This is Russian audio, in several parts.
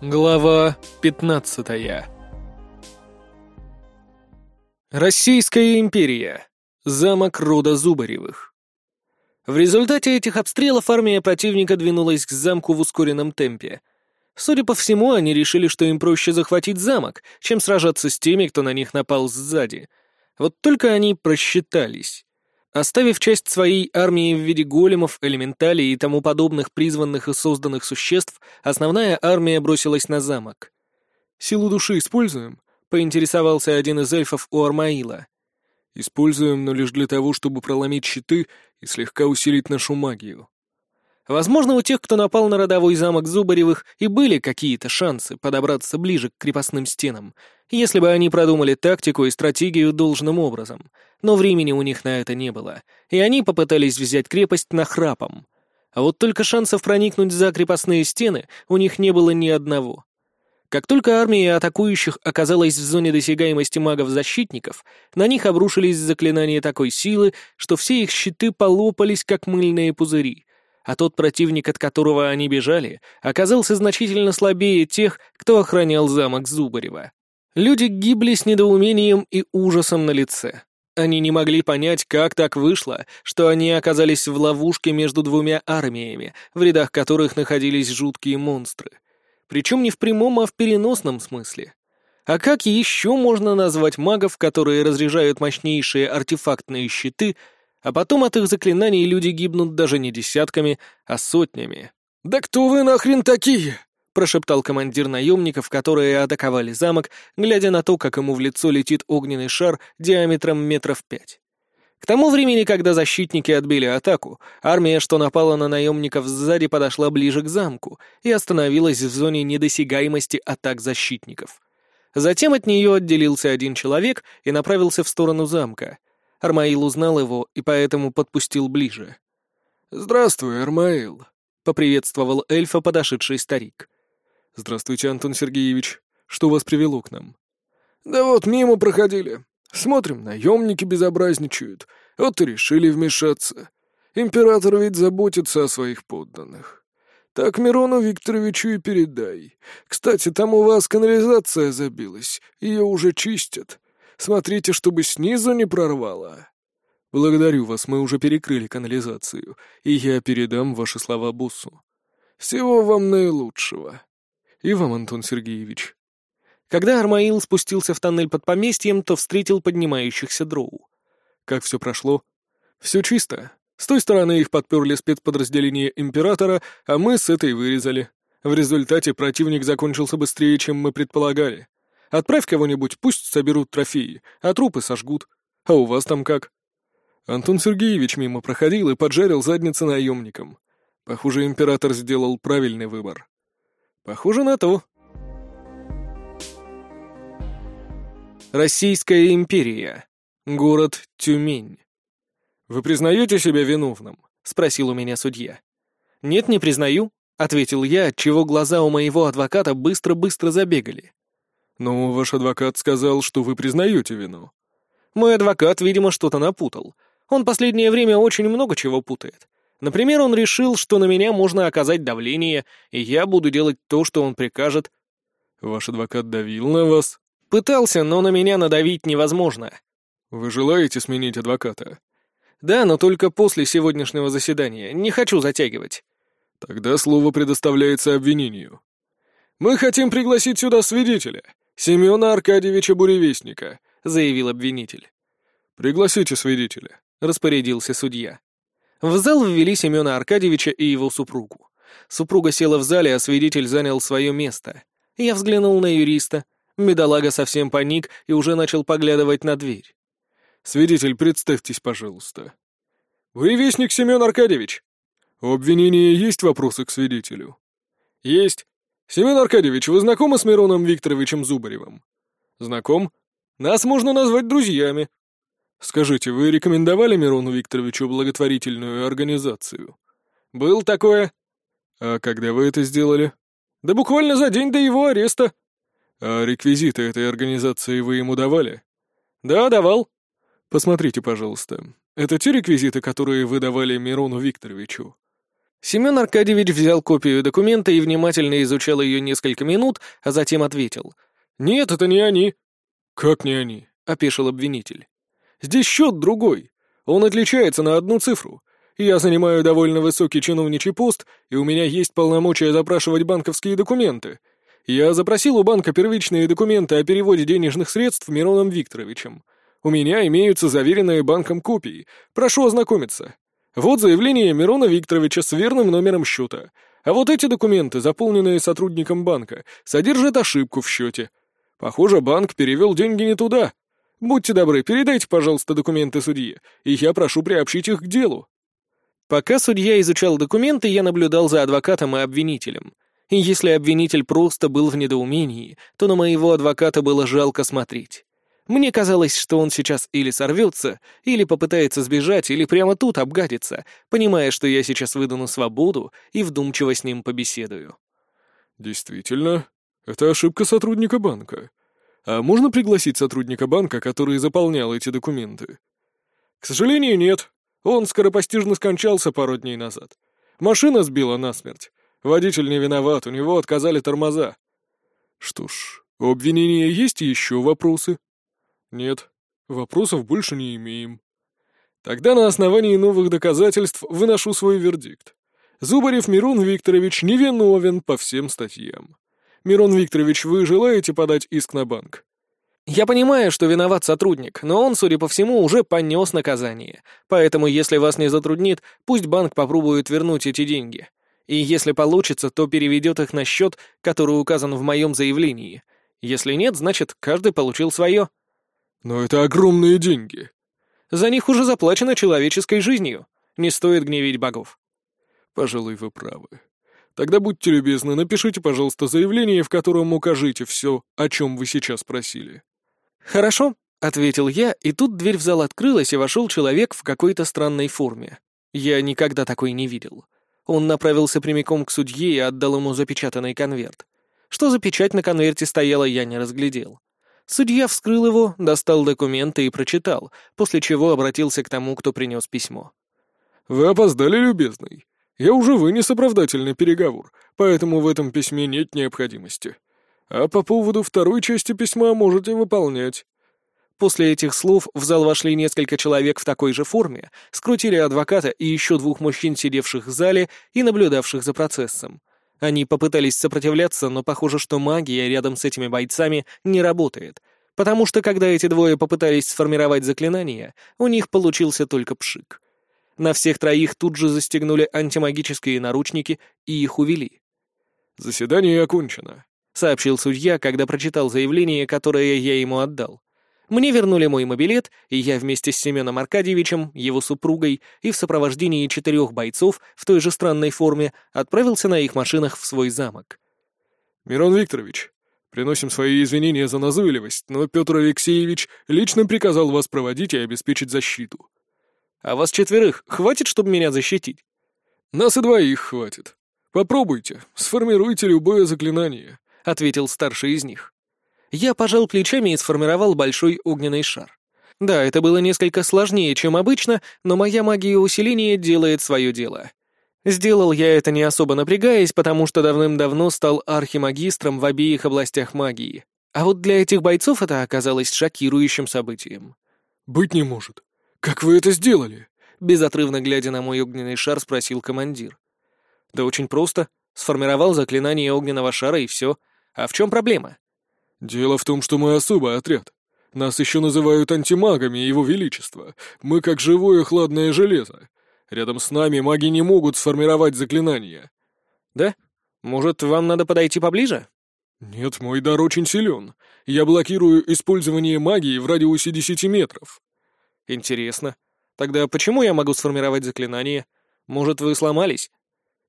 Глава 15 Российская империя. Замок рода Зубаревых. В результате этих обстрелов армия противника двинулась к замку в ускоренном темпе. Судя по всему, они решили, что им проще захватить замок, чем сражаться с теми, кто на них напал сзади. Вот только они просчитались. Оставив часть своей армии в виде големов, элементалей и тому подобных призванных и созданных существ, основная армия бросилась на замок. «Силу души используем?» — поинтересовался один из эльфов у Армаила. «Используем, но лишь для того, чтобы проломить щиты и слегка усилить нашу магию. Возможно, у тех, кто напал на родовой замок Зубаревых, и были какие-то шансы подобраться ближе к крепостным стенам, если бы они продумали тактику и стратегию должным образом. Но времени у них на это не было, и они попытались взять крепость нахрапом. А вот только шансов проникнуть за крепостные стены у них не было ни одного. Как только армия атакующих оказалась в зоне досягаемости магов-защитников, на них обрушились заклинания такой силы, что все их щиты полопались, как мыльные пузыри — а тот противник, от которого они бежали, оказался значительно слабее тех, кто охранял замок Зубарева. Люди гибли с недоумением и ужасом на лице. Они не могли понять, как так вышло, что они оказались в ловушке между двумя армиями, в рядах которых находились жуткие монстры. Причем не в прямом, а в переносном смысле. А как еще можно назвать магов, которые разряжают мощнейшие артефактные щиты а потом от их заклинаний люди гибнут даже не десятками, а сотнями. «Да кто вы нахрен такие?» — прошептал командир наемников, которые атаковали замок, глядя на то, как ему в лицо летит огненный шар диаметром метров пять. К тому времени, когда защитники отбили атаку, армия, что напала на наемников сзади, подошла ближе к замку и остановилась в зоне недосягаемости атак защитников. Затем от нее отделился один человек и направился в сторону замка, Армаил узнал его и поэтому подпустил ближе. «Здравствуй, Армаил», — поприветствовал эльфа подошедший старик. «Здравствуйте, Антон Сергеевич. Что вас привело к нам?» «Да вот мимо проходили. Смотрим, наемники безобразничают. Вот и решили вмешаться. Император ведь заботится о своих подданных. Так Мирону Викторовичу и передай. Кстати, там у вас канализация забилась, ее уже чистят. Смотрите, чтобы снизу не прорвало. Благодарю вас, мы уже перекрыли канализацию, и я передам ваши слова боссу. Всего вам наилучшего. И вам, Антон Сергеевич. Когда Армаил спустился в тоннель под поместьем, то встретил поднимающихся дроу. Как все прошло? Все чисто. С той стороны их подперли спецподразделения Императора, а мы с этой вырезали. В результате противник закончился быстрее, чем мы предполагали. Отправь кого-нибудь, пусть соберут трофеи, а трупы сожгут. А у вас там как?» Антон Сергеевич мимо проходил и поджарил задницы наемникам. Похоже, император сделал правильный выбор. Похоже на то. Российская империя. Город Тюмень. «Вы признаете себя виновным?» — спросил у меня судья. «Нет, не признаю», — ответил я, отчего глаза у моего адвоката быстро-быстро забегали. «Но ваш адвокат сказал, что вы признаете вину». «Мой адвокат, видимо, что-то напутал. Он последнее время очень много чего путает. Например, он решил, что на меня можно оказать давление, и я буду делать то, что он прикажет». «Ваш адвокат давил на вас?» «Пытался, но на меня надавить невозможно». «Вы желаете сменить адвоката?» «Да, но только после сегодняшнего заседания. Не хочу затягивать». «Тогда слово предоставляется обвинению». «Мы хотим пригласить сюда свидетеля. «Семена Аркадьевича Буревестника», — заявил обвинитель. «Пригласите свидетеля», — распорядился судья. В зал ввели Семена Аркадьевича и его супругу. Супруга села в зале, а свидетель занял свое место. Я взглянул на юриста. Медалага совсем паник и уже начал поглядывать на дверь. «Свидетель, представьтесь, пожалуйста». «Буревестник Семен Аркадьевич». «У обвинения есть вопросы к свидетелю?» «Есть. «Семен Аркадьевич, вы знакомы с Мироном Викторовичем Зубаревым?» «Знаком. Нас можно назвать друзьями». «Скажите, вы рекомендовали Мирону Викторовичу благотворительную организацию?» «Был такое». «А когда вы это сделали?» «Да буквально за день до его ареста». «А реквизиты этой организации вы ему давали?» «Да, давал». «Посмотрите, пожалуйста. Это те реквизиты, которые вы давали Мирону Викторовичу?» Семен Аркадьевич взял копию документа и внимательно изучал ее несколько минут, а затем ответил. «Нет, это не они». «Как не они?» — опешил обвинитель. «Здесь счет другой. Он отличается на одну цифру. Я занимаю довольно высокий чиновничий пост, и у меня есть полномочия запрашивать банковские документы. Я запросил у банка первичные документы о переводе денежных средств Мироном Викторовичем. У меня имеются заверенные банком копии. Прошу ознакомиться. Вот заявление Мирона Викторовича с верным номером счета. А вот эти документы, заполненные сотрудником банка, содержат ошибку в счете. Похоже, банк перевел деньги не туда. Будьте добры, передайте, пожалуйста, документы судье, и я прошу приобщить их к делу». Пока судья изучал документы, я наблюдал за адвокатом и обвинителем. И если обвинитель просто был в недоумении, то на моего адвоката было жалко смотреть. Мне казалось, что он сейчас или сорвется, или попытается сбежать, или прямо тут обгадится, понимая, что я сейчас выйду на свободу и вдумчиво с ним побеседую. «Действительно, это ошибка сотрудника банка. А можно пригласить сотрудника банка, который заполнял эти документы?» «К сожалению, нет. Он скоропостижно скончался пару дней назад. Машина сбила насмерть. Водитель не виноват, у него отказали тормоза». «Что ж, у обвинения есть еще вопросы?» «Нет, вопросов больше не имеем». «Тогда на основании новых доказательств выношу свой вердикт. Зубарев Мирон Викторович невиновен по всем статьям. Мирон Викторович, вы желаете подать иск на банк?» «Я понимаю, что виноват сотрудник, но он, судя по всему, уже понес наказание. Поэтому, если вас не затруднит, пусть банк попробует вернуть эти деньги. И если получится, то переведет их на счет, который указан в моем заявлении. Если нет, значит, каждый получил свое». Но это огромные деньги. За них уже заплачено человеческой жизнью. Не стоит гневить богов. Пожалуй, вы правы. Тогда будьте любезны, напишите, пожалуйста, заявление, в котором укажите все, о чем вы сейчас просили. Хорошо, ответил я, и тут дверь в зал открылась, и вошел человек в какой-то странной форме. Я никогда такой не видел. Он направился прямиком к судье и отдал ему запечатанный конверт. Что за печать на конверте стояла, я не разглядел. Судья вскрыл его, достал документы и прочитал, после чего обратился к тому, кто принес письмо. «Вы опоздали, любезный. Я уже вынес оправдательный переговор, поэтому в этом письме нет необходимости. А по поводу второй части письма можете выполнять». После этих слов в зал вошли несколько человек в такой же форме, скрутили адвоката и еще двух мужчин, сидевших в зале и наблюдавших за процессом. Они попытались сопротивляться, но похоже, что магия рядом с этими бойцами не работает, потому что когда эти двое попытались сформировать заклинание, у них получился только пшик. На всех троих тут же застегнули антимагические наручники и их увели. «Заседание окончено», — сообщил судья, когда прочитал заявление, которое я ему отдал. Мне вернули мой мобилет, и я вместе с Семеном Аркадьевичем, его супругой и в сопровождении четырех бойцов в той же странной форме отправился на их машинах в свой замок. «Мирон Викторович, приносим свои извинения за назойливость, но Петр Алексеевич лично приказал вас проводить и обеспечить защиту». «А вас четверых хватит, чтобы меня защитить?» «Нас и двоих хватит. Попробуйте, сформируйте любое заклинание», — ответил старший из них. Я пожал плечами и сформировал большой огненный шар. Да, это было несколько сложнее, чем обычно, но моя магия усиления делает свое дело. Сделал я это не особо напрягаясь, потому что давным-давно стал архимагистром в обеих областях магии. А вот для этих бойцов это оказалось шокирующим событием. «Быть не может. Как вы это сделали?» Безотрывно глядя на мой огненный шар, спросил командир. «Да очень просто. Сформировал заклинание огненного шара и все. А в чем проблема?» «Дело в том, что мы особый отряд. Нас еще называют антимагами Его Величества. Мы как живое хладное железо. Рядом с нами маги не могут сформировать заклинания». «Да? Может, вам надо подойти поближе?» «Нет, мой дар очень силен. Я блокирую использование магии в радиусе десяти метров». «Интересно. Тогда почему я могу сформировать заклинание? Может, вы сломались?»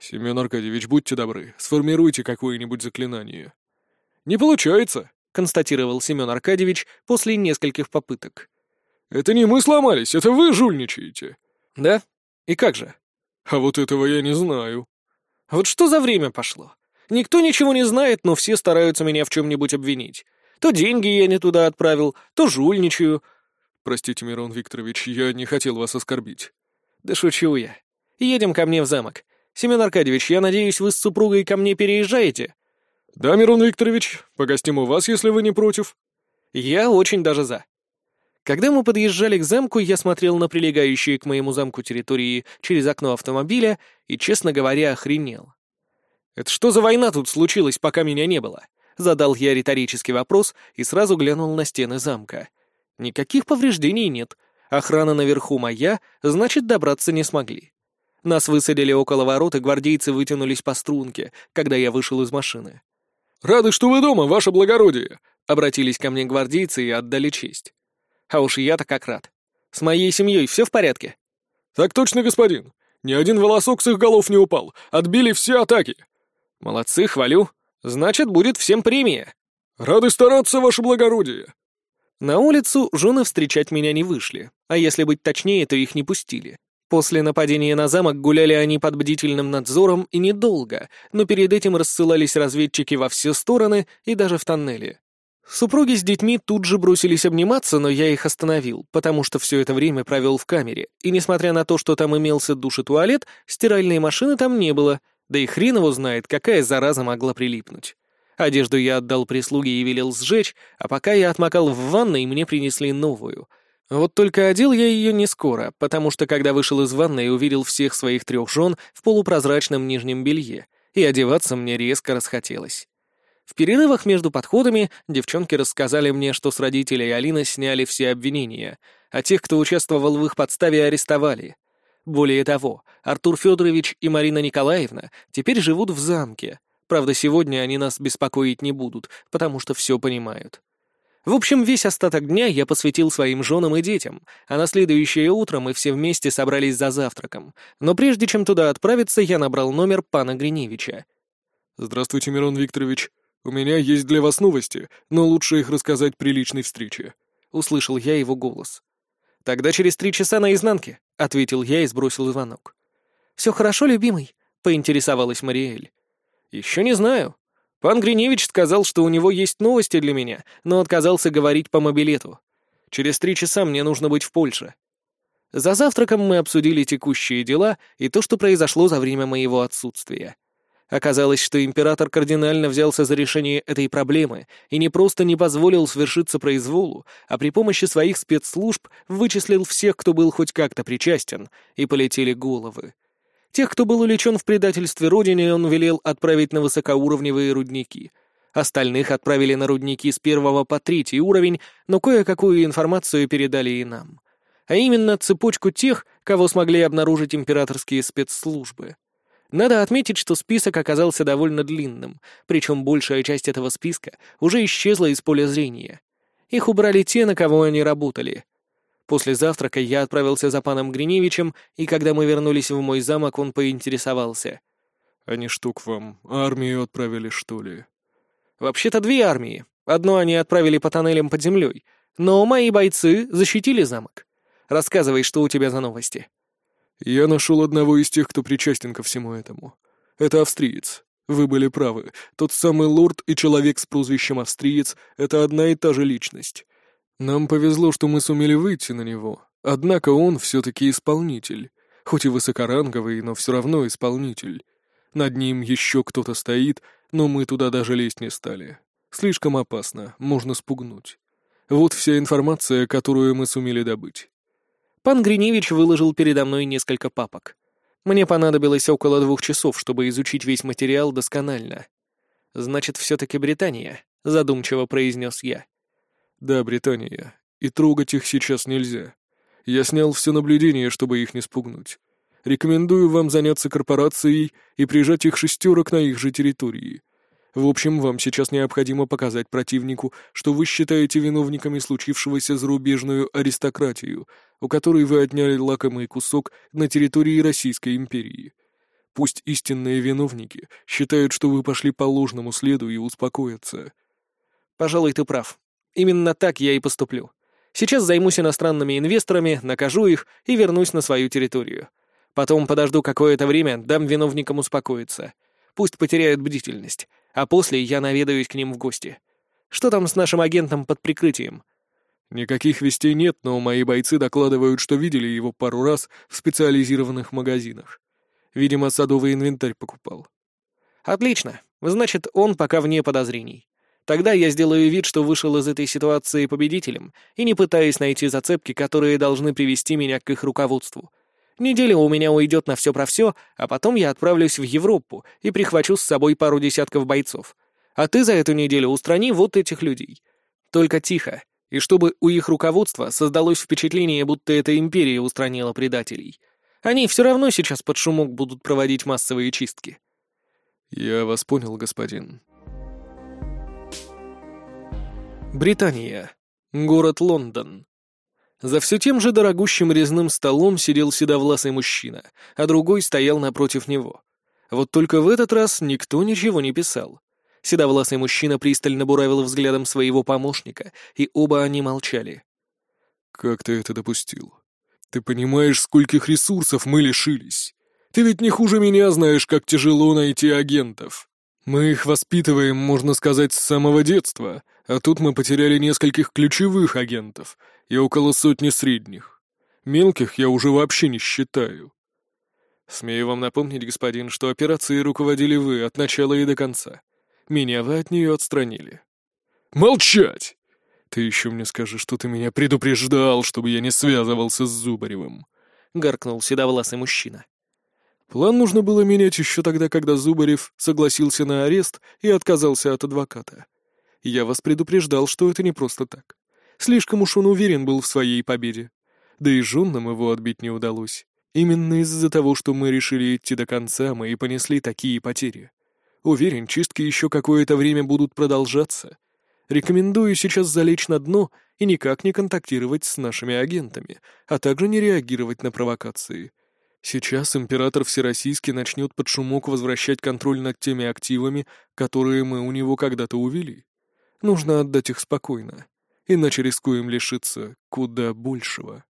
«Семен Аркадьевич, будьте добры, сформируйте какое-нибудь заклинание». «Не получается. — констатировал Семен Аркадьевич после нескольких попыток. «Это не мы сломались, это вы жульничаете». «Да? И как же?» «А вот этого я не знаю». «Вот что за время пошло? Никто ничего не знает, но все стараются меня в чем-нибудь обвинить. То деньги я не туда отправил, то жульничаю». «Простите, Мирон Викторович, я не хотел вас оскорбить». «Да шучу я. Едем ко мне в замок. Семен Аркадьевич, я надеюсь, вы с супругой ко мне переезжаете?» «Да, Мирон Викторович, погостим у вас, если вы не против». «Я очень даже за». Когда мы подъезжали к замку, я смотрел на прилегающие к моему замку территории через окно автомобиля и, честно говоря, охренел. «Это что за война тут случилась, пока меня не было?» Задал я риторический вопрос и сразу глянул на стены замка. Никаких повреждений нет. Охрана наверху моя, значит, добраться не смогли. Нас высадили около ворот, и гвардейцы вытянулись по струнке, когда я вышел из машины. «Рады, что вы дома, ваше благородие!» — обратились ко мне гвардейцы и отдали честь. А уж я-то как рад. С моей семьей все в порядке? Так точно, господин. Ни один волосок с их голов не упал. Отбили все атаки. Молодцы, хвалю. Значит, будет всем премия. Рады стараться, ваше благородие. На улицу жены встречать меня не вышли, а если быть точнее, то их не пустили. После нападения на замок гуляли они под бдительным надзором и недолго, но перед этим рассылались разведчики во все стороны и даже в тоннеле. Супруги с детьми тут же бросились обниматься, но я их остановил, потому что все это время провел в камере, и несмотря на то, что там имелся душ и туалет, стиральной машины там не было, да и хрен его знает, какая зараза могла прилипнуть. Одежду я отдал прислуге и велел сжечь, а пока я отмокал в ванной, мне принесли новую. Вот только одел я ее не скоро, потому что когда вышел из ванной, увидел всех своих трех жен в полупрозрачном нижнем белье, и одеваться мне резко расхотелось. В перерывах между подходами девчонки рассказали мне, что с родителей Алины сняли все обвинения, а тех, кто участвовал в их подставе, арестовали. Более того, Артур Федорович и Марина Николаевна теперь живут в замке. Правда, сегодня они нас беспокоить не будут, потому что все понимают. В общем, весь остаток дня я посвятил своим женам и детям, а на следующее утро мы все вместе собрались за завтраком. Но прежде чем туда отправиться, я набрал номер пана Гриневича. «Здравствуйте, Мирон Викторович. У меня есть для вас новости, но лучше их рассказать при личной встрече». Услышал я его голос. «Тогда через три часа на изнанке», — ответил я и сбросил звонок. «Все хорошо, любимый?» — поинтересовалась Мариэль. «Еще не знаю. Пан Гриневич сказал, что у него есть новости для меня, но отказался говорить по мобилету. Через три часа мне нужно быть в Польше». За завтраком мы обсудили текущие дела и то, что произошло за время моего отсутствия. Оказалось, что император кардинально взялся за решение этой проблемы и не просто не позволил свершиться произволу, а при помощи своих спецслужб вычислил всех, кто был хоть как-то причастен, и полетели головы. Тех, кто был увлечен в предательстве родине, он велел отправить на высокоуровневые рудники. Остальных отправили на рудники с первого по третий уровень, но кое-какую информацию передали и нам. А именно цепочку тех, кого смогли обнаружить императорские спецслужбы. Надо отметить, что список оказался довольно длинным, причем большая часть этого списка уже исчезла из поля зрения. Их убрали те, на кого они работали. После завтрака я отправился за паном Гриневичем, и когда мы вернулись в мой замок, он поинтересовался. «Они что к вам, армию отправили, что ли?» «Вообще-то две армии. Одну они отправили по тоннелям под землей, но мои бойцы защитили замок. Рассказывай, что у тебя за новости». «Я нашел одного из тех, кто причастен ко всему этому. Это австриец. Вы были правы. Тот самый лорд и человек с прозвищем австриец — это одна и та же личность. Нам повезло, что мы сумели выйти на него. Однако он все-таки исполнитель. Хоть и высокоранговый, но все равно исполнитель. Над ним еще кто-то стоит, но мы туда даже лезть не стали. Слишком опасно, можно спугнуть. Вот вся информация, которую мы сумели добыть. Пан Гриневич выложил передо мной несколько папок. Мне понадобилось около двух часов, чтобы изучить весь материал досконально. «Значит, все-таки Британия», — задумчиво произнес я. «Да, Британия. И трогать их сейчас нельзя. Я снял все наблюдения, чтобы их не спугнуть. Рекомендую вам заняться корпорацией и прижать их шестерок на их же территории. В общем, вам сейчас необходимо показать противнику, что вы считаете виновниками случившегося зарубежную аристократию, у которой вы отняли лакомый кусок на территории Российской империи. Пусть истинные виновники считают, что вы пошли по ложному следу и успокоятся. Пожалуй, ты прав. Именно так я и поступлю. Сейчас займусь иностранными инвесторами, накажу их и вернусь на свою территорию. Потом подожду какое-то время, дам виновникам успокоиться. Пусть потеряют бдительность а после я наведаюсь к ним в гости. Что там с нашим агентом под прикрытием?» «Никаких вестей нет, но мои бойцы докладывают, что видели его пару раз в специализированных магазинах. Видимо, садовый инвентарь покупал. Отлично. Значит, он пока вне подозрений. Тогда я сделаю вид, что вышел из этой ситуации победителем и не пытаюсь найти зацепки, которые должны привести меня к их руководству. Неделя у меня уйдет на все про все, а потом я отправлюсь в Европу и прихвачу с собой пару десятков бойцов. А ты за эту неделю устрани вот этих людей. Только тихо, и чтобы у их руководства создалось впечатление, будто эта империя устранила предателей. Они все равно сейчас под шумок будут проводить массовые чистки. «Я вас понял, господин». Британия. Город Лондон. За все тем же дорогущим резным столом сидел седовласый мужчина, а другой стоял напротив него. Вот только в этот раз никто ничего не писал. Седовласый мужчина пристально буравил взглядом своего помощника, и оба они молчали. «Как ты это допустил? Ты понимаешь, скольких ресурсов мы лишились? Ты ведь не хуже меня знаешь, как тяжело найти агентов. Мы их воспитываем, можно сказать, с самого детства, а тут мы потеряли нескольких ключевых агентов и около сотни средних. Мелких я уже вообще не считаю. Смею вам напомнить, господин, что операцией руководили вы от начала и до конца. Меня вы от нее отстранили. Молчать! Ты еще мне скажи, что ты меня предупреждал, чтобы я не связывался с Зубаревым. Гаркнул седовласый мужчина. План нужно было менять еще тогда, когда Зубарев согласился на арест и отказался от адвоката. Я вас предупреждал, что это не просто так. Слишком уж он уверен был в своей победе. Да и жен нам его отбить не удалось. Именно из-за того, что мы решили идти до конца, мы и понесли такие потери. Уверен, чистки еще какое-то время будут продолжаться. Рекомендую сейчас залечь на дно и никак не контактировать с нашими агентами, а также не реагировать на провокации. Сейчас император Всероссийский начнет под шумок возвращать контроль над теми активами, которые мы у него когда-то увели. Нужно отдать их спокойно, иначе рискуем лишиться куда большего.